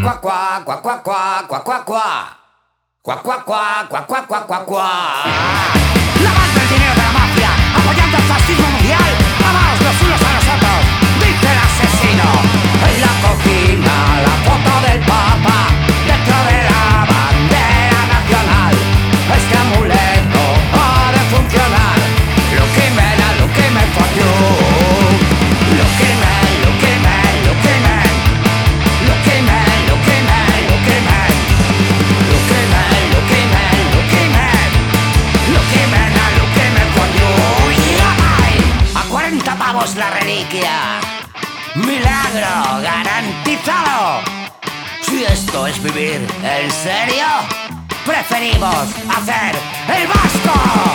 呱呱呱呱呱呱呱呱呱呱呱呱呱呱。Salvamos la reliquia. Milagro garantizado. Si esto es vivir en serio, preferimos hacer el vasco.